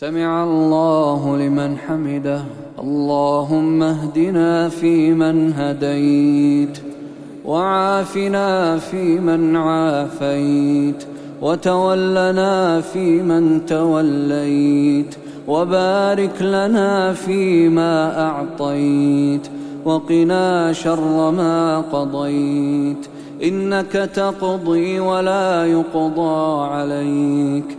سمع الله لمن حمده. اللهم اهدنا فيمن هديت وعافنا فيمن عافيت وتولنا فيمن توليت وبارك لنا فيما أعطيت وقنا شر ما قضيت. إنك تقضي ولا يقضى عليك.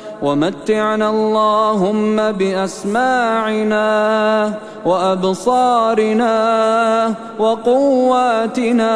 ومتعنا اللهم بأسماعنا وأبصارنا وقواتنا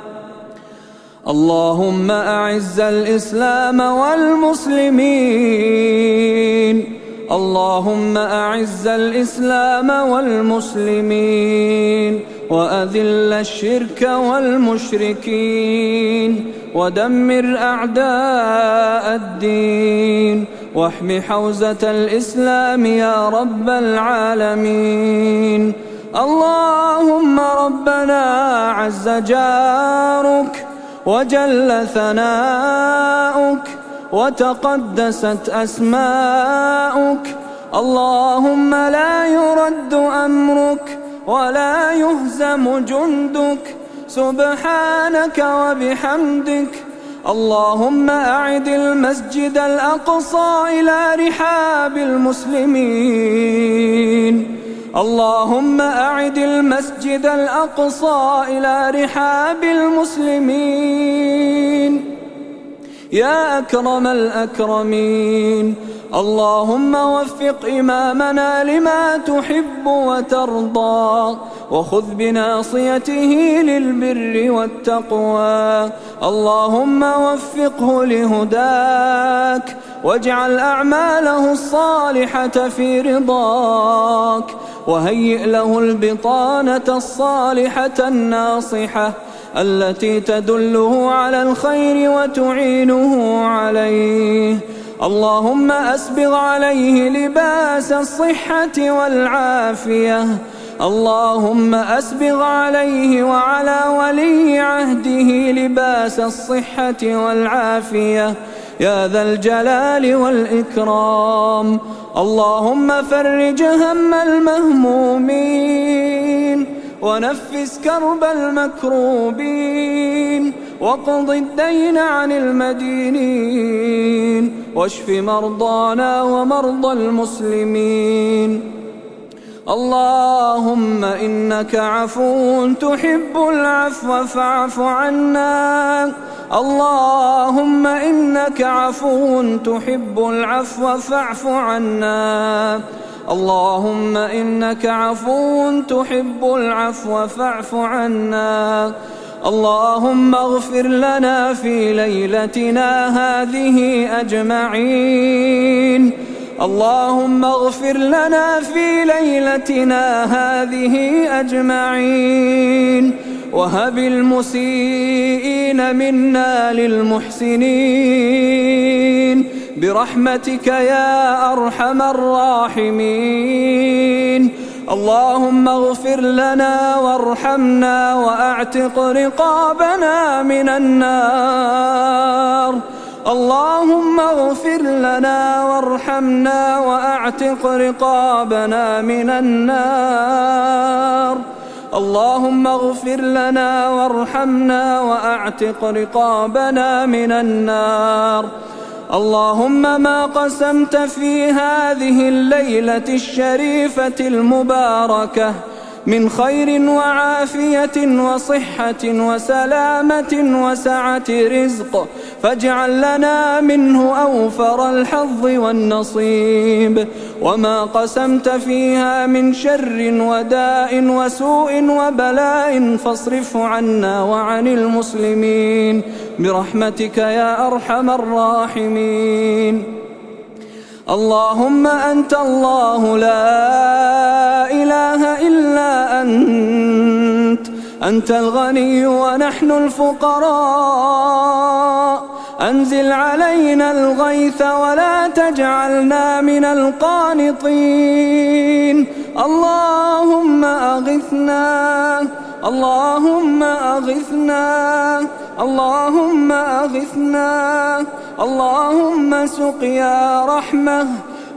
اللهم أعز الإسلام والمسلمين. اللهم أعز الإسلام والمسلمين. وأذل الشرك والمشركين. ودمر أعداء الدين. واحم حوزة الإسلام يا رب العالمين. اللهم ربنا عز جارك. وجل ثناؤك وتقدست أسماؤك. اللهم لا يرد أمرك ولا يهزم جندك. سبحانك وبحمدك. اللهم أعد المسجد الأقصى إلى رحاب المسلمين. اللهم أعد المسجد الأقصى إلى رحاب المسلمين. يا أكرم الأكرمين. اللهم وفق إمامنا لما تحب وترضى وخذ بناصيته للبر والتقوى. اللهم وفقه لهداك. واجعل أعماله الصالحة في رضاك وهيئ له البطانة الصالحة الناصحة التي تدله على الخير وتعينه عليه. اللهم أسبغ عليه لباس الصحة والعافية. اللهم أسبغ عليه وعلى ولي عهده لباس الصحة والعافية. يا ذا الجلال والإكرام. اللهم فرج هم المهمومين ونفس كرب المكروبين وقض الدين عن المدينين واشف مرضانا ومرضى المسلمين. اللهم إنك عفو تحب العفو فاعف عنا. اللهم إنك عفو تحب العفو فاعف عنا. اللهم إنك عفو تحب العفو فاعف عنا. اللهم اغفر لنا في ليلتنا هذه أجمعين. اللهم اغفر لنا في ليلتنا هذه أجمعين وهب المسيئين منا للمحسنين. برحمتك يا أرحم الراحمين. اللهم اغفر لنا وارحمنا وأعتق رقابنا من النار. اللهم اغفر لنا وارحمنا وأعتق رقابنا من النار. اللهم اغفر لنا وارحمنا وأعتق رقابنا من النار. اللهم ما قسمت في هذه الليلة الشريفة المباركة من خير وعافية وصحة وسلامة وسعة رزق فاجعل لنا منه أوفر الحظ والنصيب. وما قسمت فيها من شر وداء وسوء وبلاء فاصرفه عنا وعن المسلمين. برحمتك يا أرحم الراحمين. اللهم أنت الله لا إله إلا أنت أنت الغني ونحن الفقراء. أنزل علينا الغيث ولا تجعلنا من القانطين. اللهم أغثنا اللهم أغثنا اللهم أغثنا اللهم سقيا رحمة.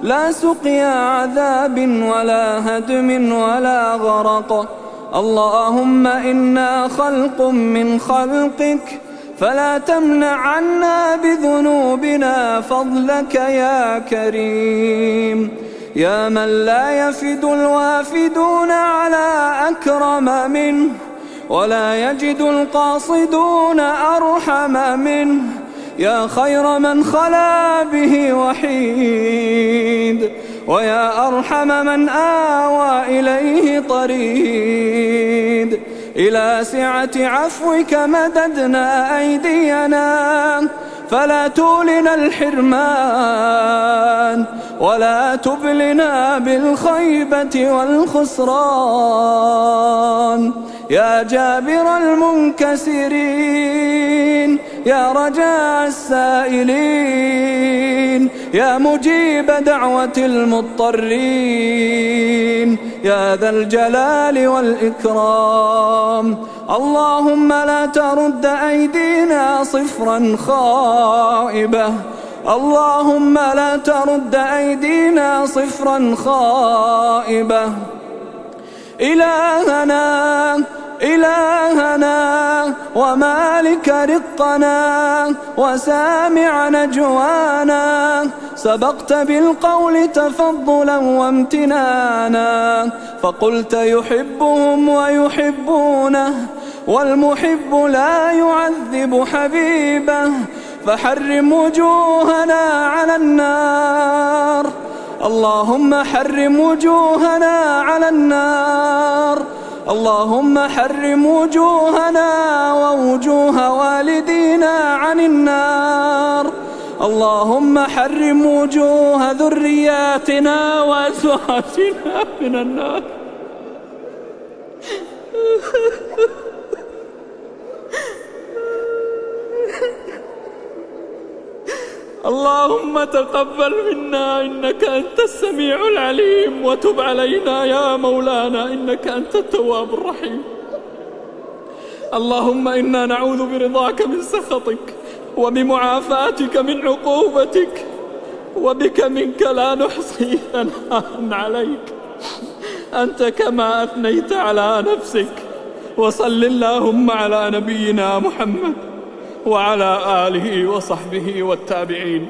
لا سقيا عذاب ولا هدم ولا غرق. اللهم إنا خلق من خلقك فلا تمنع عنا بذنوبنا فضلك يا كريم. يا من لا يفد الوافدون على أكرم منه ولا يجد القاصدون أرحم منه. يا خير من خلا به وحيد. ويا أرحم من آوى إليه طريد. إلى سعة عفوك مددنا أيدينا فلا تولنا الحرمان ولا تبلنا بالخيبة والخسران. يا جابر المنكسرين يا رجاء السائلين يا مجيب دعوة المضطرين يا ذا الجلال والإكرام. اللهم لا ترد أيدينا صفرا خائبة. اللهم لا ترد أيدينا صفرا خائبة. إلهنا إلهنا ومالك رقنا وسامع نجوانا سبقت بالقول تفضلا وامتنانا فقلت يحبهم ويحبونه والمحب لا يعذب حبيبه فحرم وجوهنا على النار اللهم حرم وجوهنا على النار اللهم حرم وجوهنا ووجوه والدينا عن النار. اللهم حرم وجوه ذرياتنا وأزواجنا من النار. اللهم تقبل منا إنك أنت السميع العليم. وتب علينا يا مولانا إنك أنت التواب الرحيم. اللهم إنا نعوذ برضاك من سخطك وبمعافاتك من عقوبتك وبك منك لا نحصي ثناء عليك. أنت كما أثنيت على نفسك. وصل اللهم على نبينا محمد. وعلى آله وصحبه والتابعين.